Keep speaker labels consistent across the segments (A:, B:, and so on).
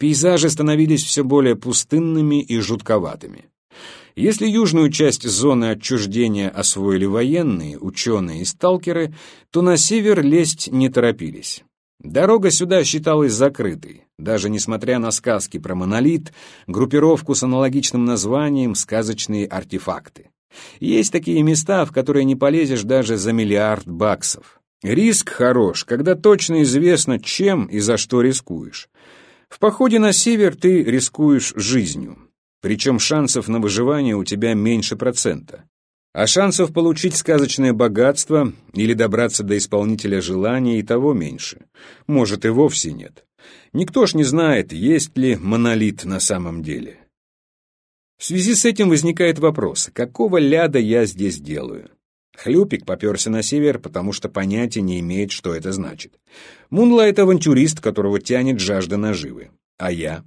A: Пейзажи становились все более пустынными и жутковатыми. Если южную часть зоны отчуждения освоили военные, ученые и сталкеры, то на север лезть не торопились. Дорога сюда считалась закрытой, даже несмотря на сказки про монолит, группировку с аналогичным названием «сказочные артефакты». Есть такие места, в которые не полезешь даже за миллиард баксов. Риск хорош, когда точно известно, чем и за что рискуешь. В походе на север ты рискуешь жизнью, причем шансов на выживание у тебя меньше процента. А шансов получить сказочное богатство или добраться до исполнителя желания и того меньше. Может, и вовсе нет. Никто ж не знает, есть ли монолит на самом деле. В связи с этим возникает вопрос, какого ляда я здесь делаю? Хлюпик поперся на север, потому что понятия не имеет, что это значит. Мунлайт — авантюрист, которого тянет жажда наживы. А я?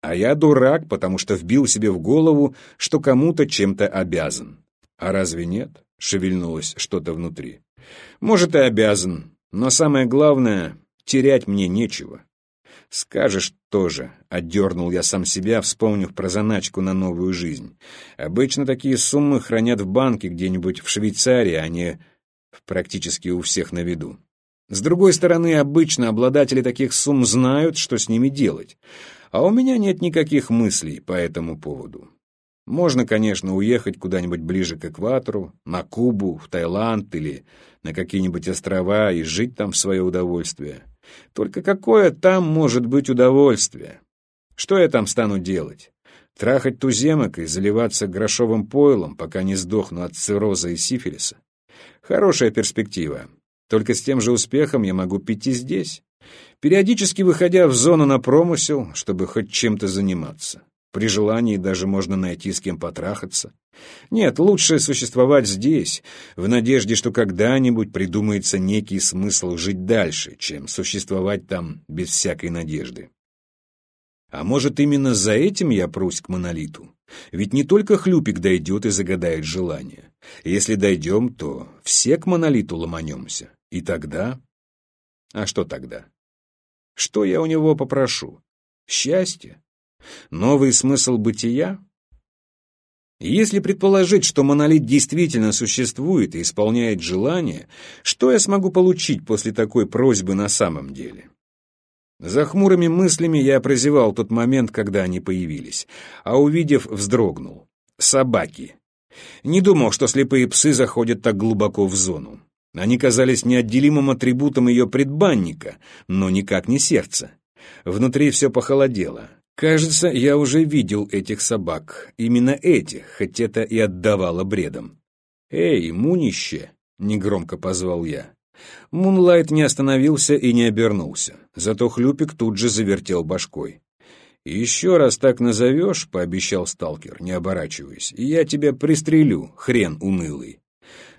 A: А я дурак, потому что вбил себе в голову, что кому-то чем-то обязан. «А разве нет?» — шевельнулось что-то внутри. «Может, и обязан, но самое главное — терять мне нечего». «Скажешь тоже», — отдернул я сам себя, вспомнив про заначку на новую жизнь. «Обычно такие суммы хранят в банке где-нибудь в Швейцарии, а не практически у всех на виду. С другой стороны, обычно обладатели таких сумм знают, что с ними делать, а у меня нет никаких мыслей по этому поводу. Можно, конечно, уехать куда-нибудь ближе к экватору, на Кубу, в Таиланд или на какие-нибудь острова и жить там в свое удовольствие. Только какое там может быть удовольствие? Что я там стану делать? Трахать туземок и заливаться грошовым пойлом, пока не сдохну от цирроза и сифилиса? Хорошая перспектива. Только с тем же успехом я могу пить и здесь, периодически выходя в зону на промысел, чтобы хоть чем-то заниматься. При желании даже можно найти с кем потрахаться. Нет, лучше существовать здесь, в надежде, что когда-нибудь придумается некий смысл жить дальше, чем существовать там без всякой надежды. А может, именно за этим я прусь к монолиту? Ведь не только хлюпик дойдет и загадает желание. Если дойдем, то все к монолиту ломанемся. И тогда... А что тогда? Что я у него попрошу? Счастье? Новый смысл бытия? Если предположить, что монолит действительно существует и исполняет желания, что я смогу получить после такой просьбы на самом деле? За хмурыми мыслями я прозевал тот момент, когда они появились, а увидев, вздрогнул. Собаки. Не думал, что слепые псы заходят так глубоко в зону. Они казались неотделимым атрибутом ее предбанника, но никак не сердца. Внутри все похолодело. Кажется, я уже видел этих собак, именно этих, хоть это и отдавало бредом. «Эй, Мунище!» — негромко позвал я. Мунлайт не остановился и не обернулся, зато Хлюпик тут же завертел башкой. «Еще раз так назовешь», — пообещал сталкер, не оборачиваясь, — «я тебя пристрелю, хрен унылый».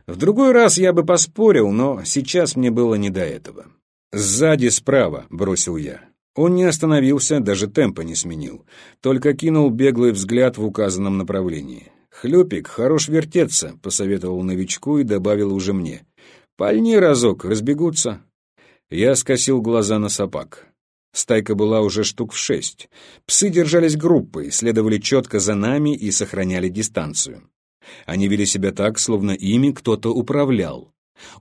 A: В другой раз я бы поспорил, но сейчас мне было не до этого. «Сзади справа», — бросил я. Он не остановился, даже темпа не сменил, только кинул беглый взгляд в указанном направлении. «Хлюпик, хорош вертеться», — посоветовал новичку и добавил уже мне. «Пальни разок, разбегутся». Я скосил глаза на собак. Стайка была уже штук в шесть. Псы держались группой, следовали четко за нами и сохраняли дистанцию. Они вели себя так, словно ими кто-то управлял.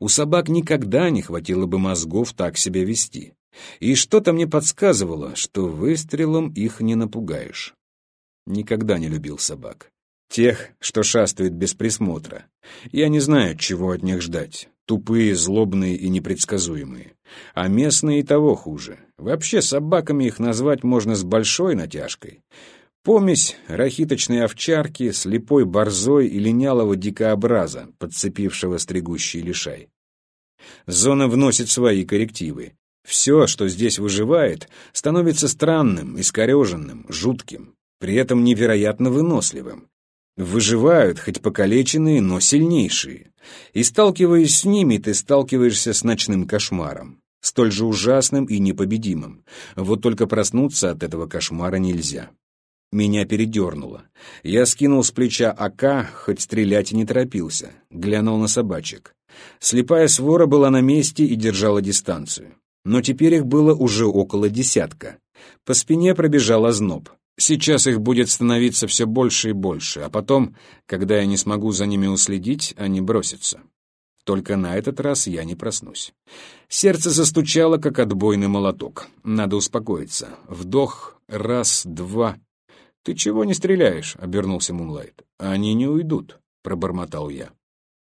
A: У собак никогда не хватило бы мозгов так себя вести. И что-то мне подсказывало, что выстрелом их не напугаешь. Никогда не любил собак. Тех, что шастают без присмотра. Я не знаю, чего от них ждать. Тупые, злобные и непредсказуемые. А местные и того хуже. Вообще, собаками их назвать можно с большой натяжкой. Помесь рахиточной овчарки, слепой борзой и линялого дикообраза, подцепившего стригущий лишай. Зона вносит свои коррективы. Все, что здесь выживает, становится странным, искореженным, жутким, при этом невероятно выносливым. Выживают хоть покалеченные, но сильнейшие. И сталкиваясь с ними, ты сталкиваешься с ночным кошмаром, столь же ужасным и непобедимым. Вот только проснуться от этого кошмара нельзя. Меня передернуло. Я скинул с плеча АК, хоть стрелять и не торопился. Глянул на собачек. Слепая свора была на месте и держала дистанцию. Но теперь их было уже около десятка. По спине пробежал озноб. Сейчас их будет становиться все больше и больше, а потом, когда я не смогу за ними уследить, они бросятся. Только на этот раз я не проснусь. Сердце застучало, как отбойный молоток. Надо успокоиться. Вдох, раз, два. «Ты чего не стреляешь?» — обернулся Мунлайт. «Они не уйдут», — пробормотал я.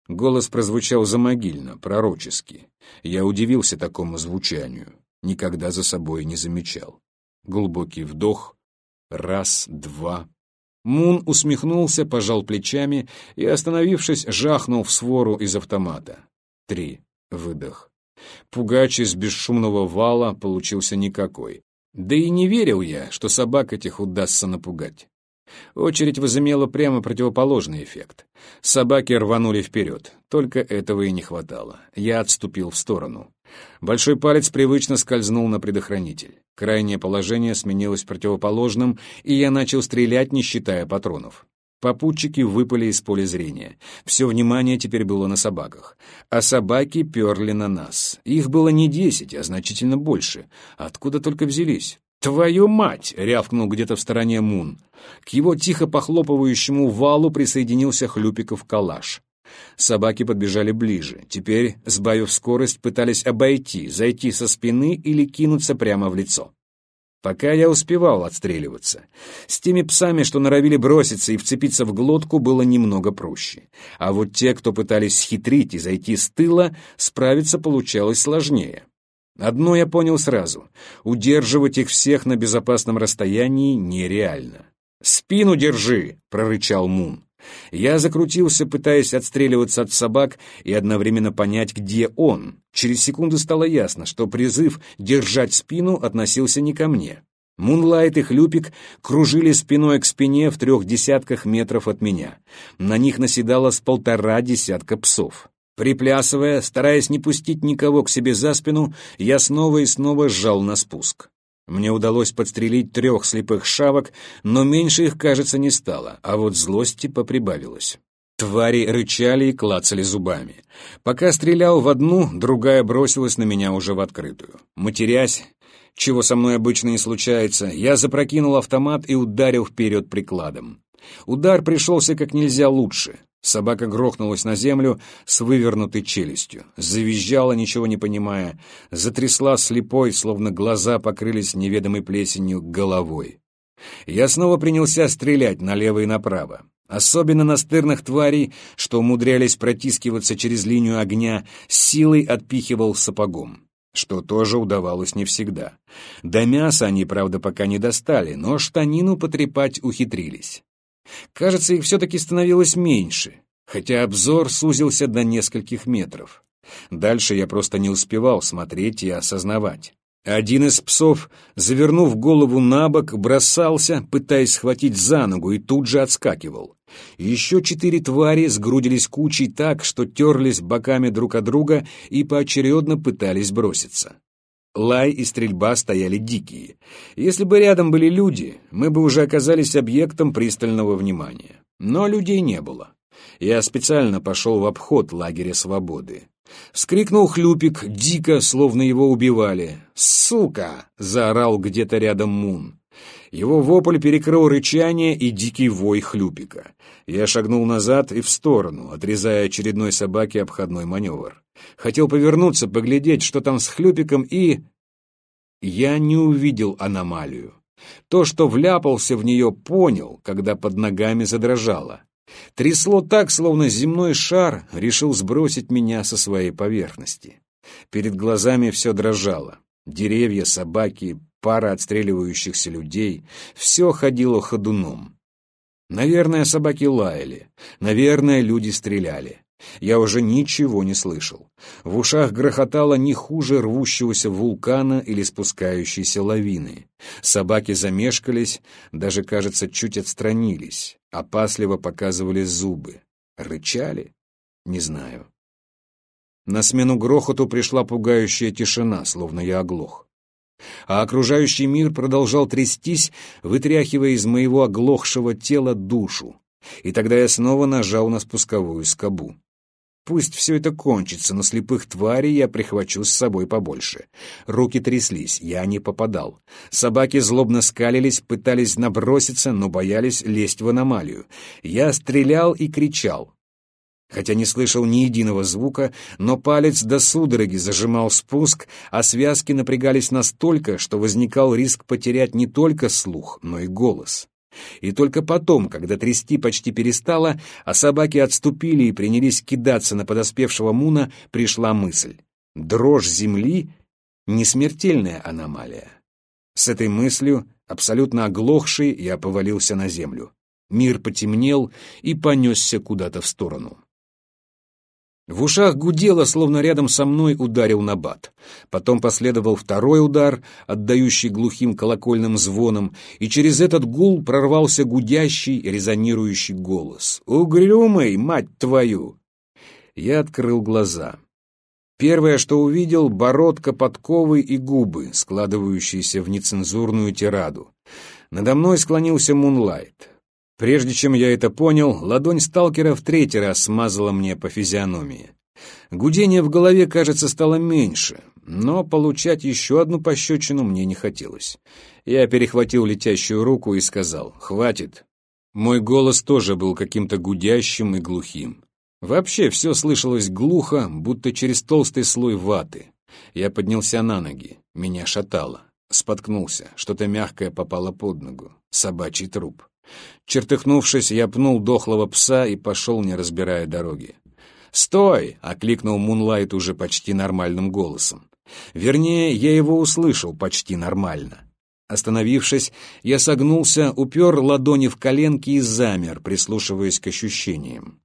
A: Голос прозвучал замогильно, пророчески. Я удивился такому звучанию. Никогда за собой не замечал. Глубокий вдох. Раз, два. Мун усмехнулся, пожал плечами и, остановившись, жахнул в свору из автомата. Три. Выдох. Пугач из бесшумного вала получился никакой. Да и не верил я, что собак этих удастся напугать. Очередь возымела прямо противоположный эффект. Собаки рванули вперед. Только этого и не хватало. Я отступил в сторону. Большой палец привычно скользнул на предохранитель. Крайнее положение сменилось противоположным, и я начал стрелять, не считая патронов. Попутчики выпали из поля зрения. Все внимание теперь было на собаках. А собаки перли на нас. Их было не десять, а значительно больше. Откуда только взялись? «Твою мать!» — рявкнул где-то в стороне Мун. К его тихо похлопывающему валу присоединился Хлюпиков калаш. Собаки подбежали ближе. Теперь, сбавив скорость, пытались обойти, зайти со спины или кинуться прямо в лицо. Пока я успевал отстреливаться. С теми псами, что норовили броситься и вцепиться в глотку, было немного проще. А вот те, кто пытались схитрить и зайти с тыла, справиться получалось сложнее. Одно я понял сразу — удерживать их всех на безопасном расстоянии нереально. «Спину держи!» — прорычал Мун. Я закрутился, пытаясь отстреливаться от собак и одновременно понять, где он. Через секунду стало ясно, что призыв «держать спину» относился не ко мне. Мунлайт и Хлюпик кружили спиной к спине в трех десятках метров от меня. На них наседало с полтора десятка псов. Приплясывая, стараясь не пустить никого к себе за спину, я снова и снова сжал на спуск. Мне удалось подстрелить трех слепых шавок, но меньше их, кажется, не стало, а вот злости поприбавилось. Твари рычали и клацали зубами. Пока стрелял в одну, другая бросилась на меня уже в открытую. Матерясь, чего со мной обычно не случается, я запрокинул автомат и ударил вперед прикладом. Удар пришелся как нельзя лучше. Собака грохнулась на землю с вывернутой челюстью, завизжала, ничего не понимая, затрясла слепой, словно глаза покрылись неведомой плесенью, головой. Я снова принялся стрелять налево и направо. Особенно настырных тварей, что умудрялись протискиваться через линию огня, силой отпихивал сапогом что тоже удавалось не всегда. До мяса они, правда, пока не достали, но штанину потрепать ухитрились. Кажется, их все-таки становилось меньше, хотя обзор сузился до нескольких метров. Дальше я просто не успевал смотреть и осознавать. Один из псов, завернув голову на бок, бросался, пытаясь схватить за ногу, и тут же отскакивал. Еще четыре твари сгрудились кучей так, что терлись боками друг от друга и поочередно пытались броситься. Лай и стрельба стояли дикие. Если бы рядом были люди, мы бы уже оказались объектом пристального внимания. Но людей не было. Я специально пошел в обход лагеря свободы. Вскрикнул хлюпик, дико, словно его убивали. «Сука!» — заорал где-то рядом Мун. Его вопль перекрыл рычание и дикий вой хлюпика. Я шагнул назад и в сторону, отрезая очередной собаке обходной маневр. Хотел повернуться, поглядеть, что там с хлюпиком, и... Я не увидел аномалию. То, что вляпался в нее, понял, когда под ногами задрожало. Трясло так, словно земной шар решил сбросить меня со своей поверхности. Перед глазами все дрожало. Деревья, собаки, пара отстреливающихся людей — все ходило ходуном. Наверное, собаки лаяли, наверное, люди стреляли. Я уже ничего не слышал. В ушах грохотало не хуже рвущегося вулкана или спускающейся лавины. Собаки замешкались, даже, кажется, чуть отстранились, опасливо показывали зубы. Рычали? Не знаю. На смену грохоту пришла пугающая тишина, словно я оглох. А окружающий мир продолжал трястись, вытряхивая из моего оглохшего тела душу. И тогда я снова нажал на спусковую скобу. Пусть все это кончится, но слепых тварей я прихвачу с собой побольше. Руки тряслись, я не попадал. Собаки злобно скалились, пытались наброситься, но боялись лезть в аномалию. Я стрелял и кричал. Хотя не слышал ни единого звука, но палец до судороги зажимал спуск, а связки напрягались настолько, что возникал риск потерять не только слух, но и голос. И только потом, когда трясти почти перестало, а собаки отступили и принялись кидаться на подоспевшего Муна, пришла мысль. Дрожь земли — не смертельная аномалия. С этой мыслью, абсолютно оглохший, я повалился на землю. Мир потемнел и понесся куда-то в сторону. В ушах гудело, словно рядом со мной ударил набат. Потом последовал второй удар, отдающий глухим колокольным звоном, и через этот гул прорвался гудящий, резонирующий голос. «Угрюмый, мать твою!» Я открыл глаза. Первое, что увидел — бородка подковы и губы, складывающиеся в нецензурную тираду. Надо мной склонился Мунлайт. Прежде чем я это понял, ладонь сталкера в третий раз смазала мне по физиономии. Гудение в голове, кажется, стало меньше, но получать еще одну пощечину мне не хотелось. Я перехватил летящую руку и сказал «Хватит». Мой голос тоже был каким-то гудящим и глухим. Вообще все слышалось глухо, будто через толстый слой ваты. Я поднялся на ноги, меня шатало. Споткнулся, что-то мягкое попало под ногу. Собачий труп. Чертыхнувшись, я пнул дохлого пса и пошел, не разбирая дороги. «Стой!» — окликнул Мунлайт уже почти нормальным голосом. Вернее, я его услышал почти нормально. Остановившись, я согнулся, упер ладони в коленки и замер, прислушиваясь к ощущениям.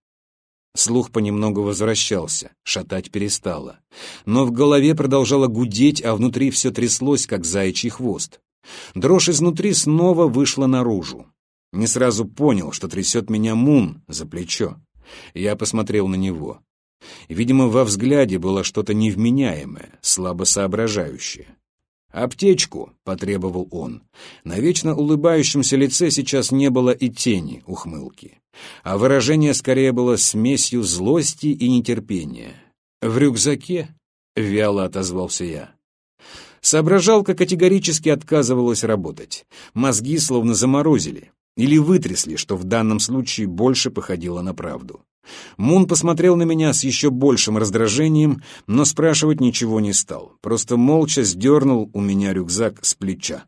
A: Слух понемногу возвращался, шатать перестало. Но в голове продолжало гудеть, а внутри все тряслось, как заячий хвост. Дрожь изнутри снова вышла наружу. Не сразу понял, что трясет меня Мун за плечо. Я посмотрел на него. Видимо, во взгляде было что-то невменяемое, слабо соображающее. «Аптечку!» — потребовал он. На вечно улыбающемся лице сейчас не было и тени ухмылки, а выражение скорее было смесью злости и нетерпения. «В рюкзаке?» — вяло отозвался я. Соображалка категорически отказывалась работать. Мозги словно заморозили. Или вытрясли, что в данном случае больше походило на правду. Мун посмотрел на меня с еще большим раздражением, но спрашивать ничего не стал, просто молча сдернул у меня рюкзак с плеча.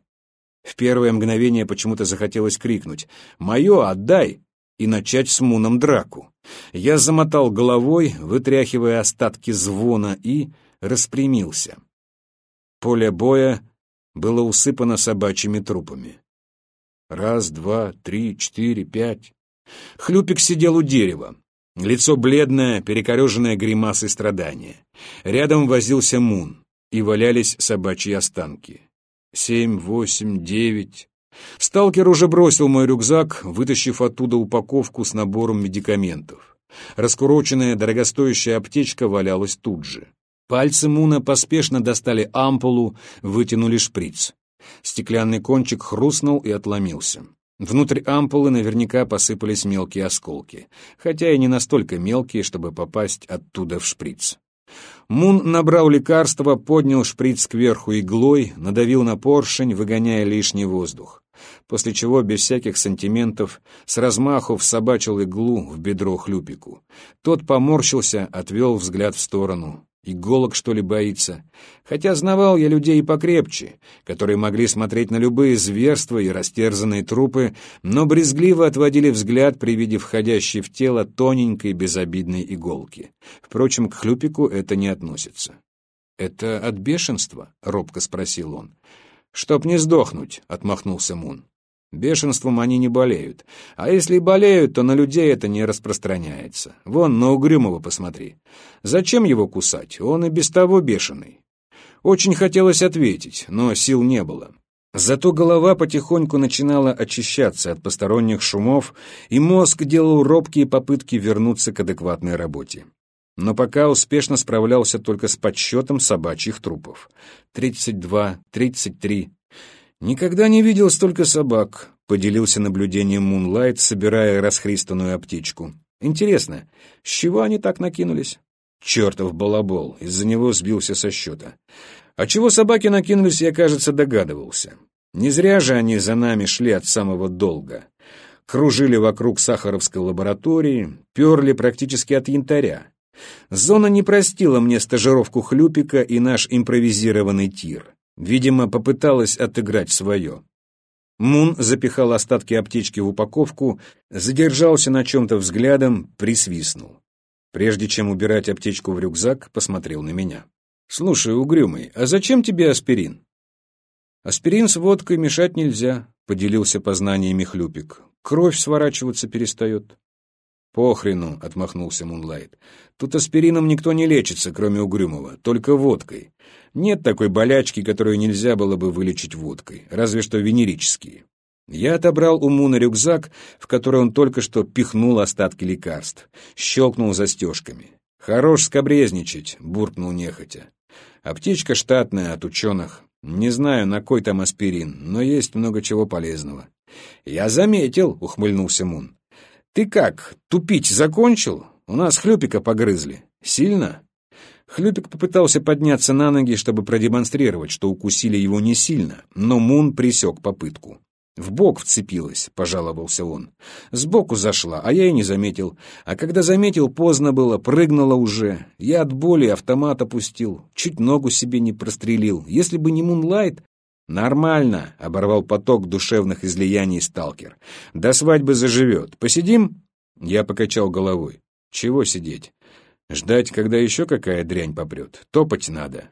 A: В первое мгновение почему-то захотелось крикнуть «Мое, отдай!» и начать с Муном драку. Я замотал головой, вытряхивая остатки звона, и распрямился. Поле боя было усыпано собачьими трупами. Раз, два, три, четыре, пять. Хлюпик сидел у дерева. Лицо бледное, перекореженное гримасой страдания. Рядом возился Мун, и валялись собачьи останки. Семь, восемь, девять. Сталкер уже бросил мой рюкзак, вытащив оттуда упаковку с набором медикаментов. Раскуроченная дорогостоящая аптечка валялась тут же. Пальцы Муна поспешно достали ампулу, вытянули шприц. Стеклянный кончик хрустнул и отломился. Внутрь ампулы наверняка посыпались мелкие осколки, хотя и не настолько мелкие, чтобы попасть оттуда в шприц. Мун набрал лекарство, поднял шприц кверху иглой, надавил на поршень, выгоняя лишний воздух, после чего, без всяких сантиментов, с размаху всобачил иглу в бедро хлюпику. Тот поморщился, отвел взгляд в сторону. Иголок, что ли, боится? Хотя знавал я людей покрепче, которые могли смотреть на любые зверства и растерзанные трупы, но брезгливо отводили взгляд при виде входящей в тело тоненькой безобидной иголки. Впрочем, к хлюпику это не относится. «Это от бешенства?» — робко спросил он. «Чтоб не сдохнуть», — отмахнулся Мун. Бешенством они не болеют. А если и болеют, то на людей это не распространяется. Вон, на Угрюмова посмотри. Зачем его кусать? Он и без того бешеный. Очень хотелось ответить, но сил не было. Зато голова потихоньку начинала очищаться от посторонних шумов, и мозг делал робкие попытки вернуться к адекватной работе. Но пока успешно справлялся только с подсчетом собачьих трупов. Тридцать два, тридцать три. «Никогда не видел столько собак», — поделился наблюдением Мунлайт, собирая расхристанную аптечку. «Интересно, с чего они так накинулись?» Чертов балабол, из-за него сбился со счета. А чего собаки накинулись, я, кажется, догадывался. Не зря же они за нами шли от самого долга. Кружили вокруг Сахаровской лаборатории, перли практически от янтаря. Зона не простила мне стажировку Хлюпика и наш импровизированный тир. Видимо, попыталась отыграть свое. Мун запихал остатки аптечки в упаковку, задержался на чем-то взглядом, присвистнул. Прежде чем убирать аптечку в рюкзак, посмотрел на меня. «Слушай, угрюмый, а зачем тебе аспирин?» «Аспирин с водкой мешать нельзя», — поделился познаниями Хлюпик. «Кровь сворачиваться перестает». «Похрену», — отмахнулся Мунлайт. «Тут аспирином никто не лечится, кроме Угрюмого, только водкой. Нет такой болячки, которую нельзя было бы вылечить водкой, разве что венерические». Я отобрал у Муна рюкзак, в который он только что пихнул остатки лекарств, щелкнул застежками. «Хорош скобрезничать», — буркнул нехотя. «Аптечка штатная от ученых. Не знаю, на кой там аспирин, но есть много чего полезного». «Я заметил», — ухмыльнулся Мун. «Ты как, тупить закончил? У нас хлюпика погрызли. Сильно?» Хлюпик попытался подняться на ноги, чтобы продемонстрировать, что укусили его не сильно, но Мун присек попытку. «В бок вцепилась», — пожаловался он. «Сбоку зашла, а я и не заметил. А когда заметил, поздно было, прыгнула уже. Я от боли автомат опустил, чуть ногу себе не прострелил. Если бы не Мунлайт, «Нормально», — оборвал поток душевных излияний сталкер. «До свадьбы заживет. Посидим?» Я покачал головой. «Чего сидеть? Ждать, когда еще какая дрянь попрет? Топать надо».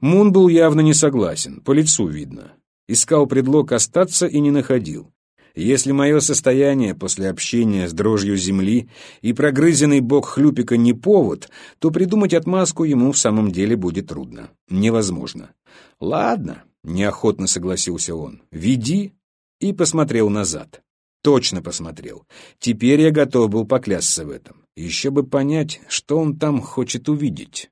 A: Мун был явно не согласен, по лицу видно. Искал предлог остаться и не находил. Если мое состояние после общения с дрожью земли и прогрызенный бок хлюпика не повод, то придумать отмазку ему в самом деле будет трудно. Невозможно. Ладно, Неохотно согласился он. «Веди!» И посмотрел назад. Точно посмотрел. Теперь я готов был поклясться в этом. Еще бы понять, что он там хочет увидеть.